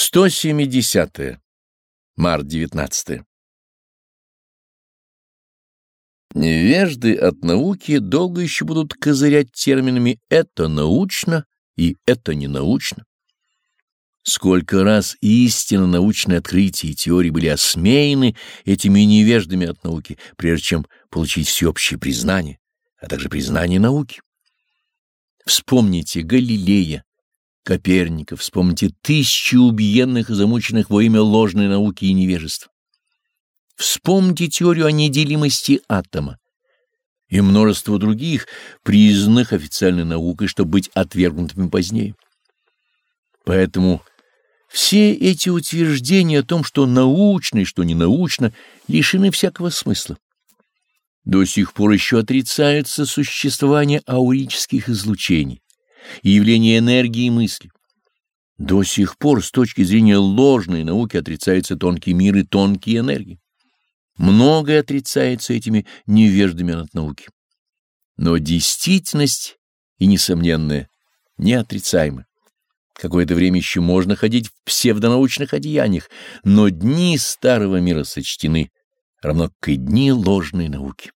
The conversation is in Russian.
170. -е. Март 19. Невежды от науки долго еще будут козырять терминами «это научно» и «это не научно». Сколько раз истинно научные открытия и теории были осмеяны этими невеждами от науки, прежде чем получить всеобщее признание, а также признание науки. Вспомните Галилея, Коперника, вспомните тысячи убиенных и замученных во имя ложной науки и невежества. Вспомните теорию о неделимости атома и множество других, признанных официальной наукой, чтобы быть отвергнутыми позднее. Поэтому все эти утверждения о том, что научно и что не научно, лишены всякого смысла. До сих пор еще отрицается существование аурических излучений и явление энергии и мысли. До сих пор с точки зрения ложной науки отрицается тонкий мир и тонкие энергии. Многое отрицается этими невеждами от науки. Но действительность и несомненная неотрицаема. Какое-то время еще можно ходить в псевдонаучных одеяниях, но дни старого мира сочтены, равно как и дни ложной науки.